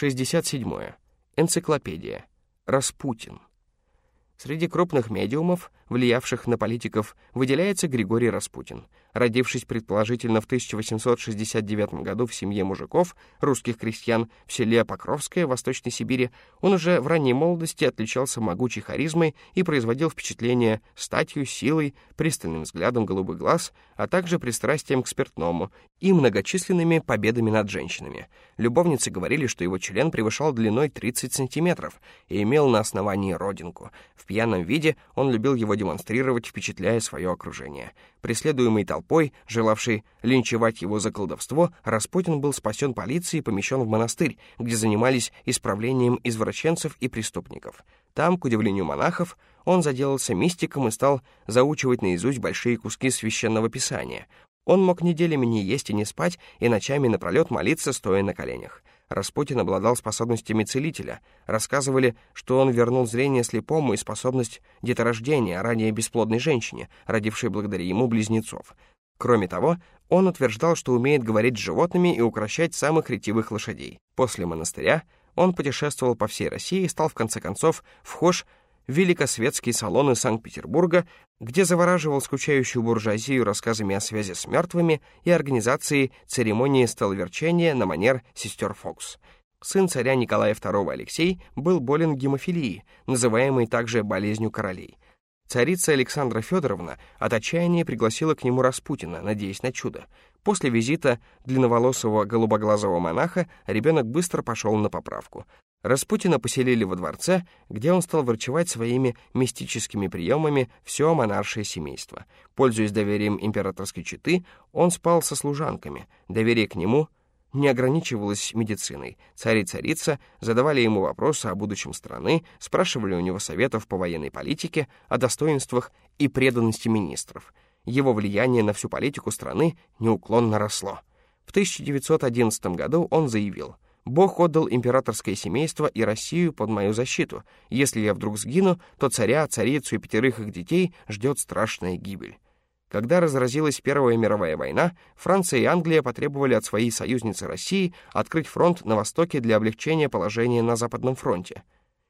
67. Энциклопедия. Распутин. Среди крупных медиумов, влиявших на политиков, выделяется Григорий Распутин. Родившись предположительно в 1869 году в семье мужиков, русских крестьян, в селе Покровское, Восточной Сибири, он уже в ранней молодости отличался могучей харизмой и производил впечатление статью, силой, пристальным взглядом голубых глаз, а также пристрастием к спиртному и многочисленными победами над женщинами. Любовницы говорили, что его член превышал длиной 30 сантиметров и имел на основании родинку. В пьяном виде он любил его демонстрировать, впечатляя свое окружение. Преследуемый толпой, желавшей линчевать его за колдовство, Распутин был спасен полицией и помещен в монастырь, где занимались исправлением извращенцев и преступников. Там, к удивлению монахов, он заделался мистиком и стал заучивать наизусть большие куски священного писания. Он мог неделями не есть и не спать, и ночами напролет молиться, стоя на коленях. Распутин обладал способностями целителя. Рассказывали, что он вернул зрение слепому и способность деторождения ранее бесплодной женщине, родившей благодаря ему близнецов. Кроме того, он утверждал, что умеет говорить с животными и укращать самых ретивых лошадей. После монастыря он путешествовал по всей России и стал в конце концов вхож великосветские салоны Санкт-Петербурга, где завораживал скучающую буржуазию рассказами о связи с мертвыми и организацией церемонии столоверчения на манер сестер Фокс. Сын царя Николая II Алексей был болен гемофилией, называемой также болезнью королей. Царица Александра Федоровна от отчаяния пригласила к нему Распутина, надеясь на чудо. После визита длинноволосого голубоглазого монаха ребенок быстро пошел на поправку. Распутина поселили во дворце, где он стал врачевать своими мистическими приемами все монаршее семейство. Пользуясь доверием императорской четы, он спал со служанками. Доверие к нему не ограничивалось медициной. Царь и царица задавали ему вопросы о будущем страны, спрашивали у него советов по военной политике, о достоинствах и преданности министров. Его влияние на всю политику страны неуклонно росло. В 1911 году он заявил — Бог отдал императорское семейство и Россию под мою защиту. Если я вдруг сгину, то царя, царицу и пятерых их детей ждет страшная гибель. Когда разразилась Первая мировая война, Франция и Англия потребовали от своей союзницы России открыть фронт на востоке для облегчения положения на Западном фронте.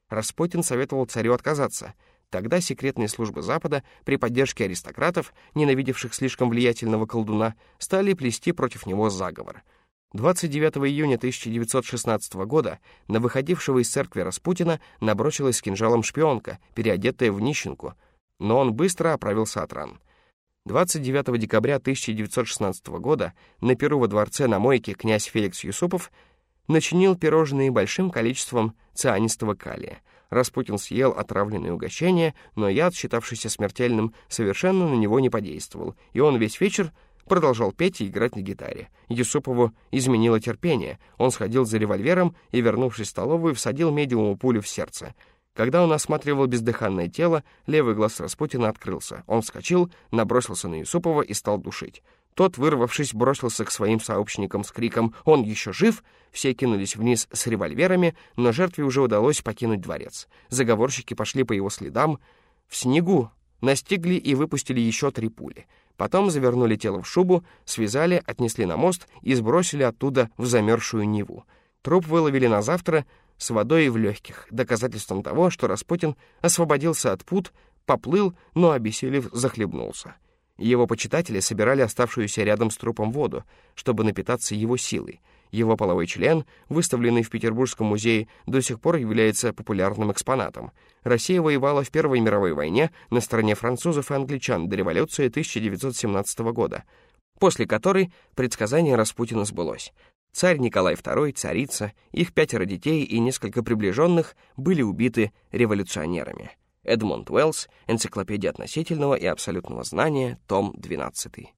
Распутин советовал царю отказаться. Тогда секретные службы Запада при поддержке аристократов, ненавидевших слишком влиятельного колдуна, стали плести против него заговор — 29 июня 1916 года на выходившего из церкви Распутина набросилась с кинжалом шпионка, переодетая в нищенку, но он быстро оправился от ран. 29 декабря 1916 года на Перу во дворце на мойке князь Феликс Юсупов начинил пирожные большим количеством цианистого калия. Распутин съел отравленное угощение, но яд, считавшийся смертельным, совершенно на него не подействовал, и он весь вечер продолжал петь и играть на гитаре. Юсупову изменило терпение. Он сходил за револьвером и, вернувшись в столовую, всадил медиуму пулю в сердце. Когда он осматривал бездыханное тело, левый глаз Распутина открылся. Он вскочил, набросился на Юсупова и стал душить. Тот, вырвавшись, бросился к своим сообщникам с криком «Он еще жив!» Все кинулись вниз с револьверами, но жертве уже удалось покинуть дворец. Заговорщики пошли по его следам. В снегу настигли и выпустили еще три пули. Потом завернули тело в шубу, связали, отнесли на мост и сбросили оттуда в замерзшую Неву. Труп выловили на завтра с водой в легких, доказательством того, что Распутин освободился от пут, поплыл, но, обессилев, захлебнулся. Его почитатели собирали оставшуюся рядом с трупом воду, чтобы напитаться его силой — его половой член, выставленный в Петербургском музее, до сих пор является популярным экспонатом. Россия воевала в Первой мировой войне на стороне французов и англичан до революции 1917 года, после которой предсказание Распутина сбылось. Царь Николай II, царица, их пятеро детей и несколько приближенных были убиты революционерами. Эдмонд Уэллс, Энциклопедия относительного и абсолютного знания, том 12.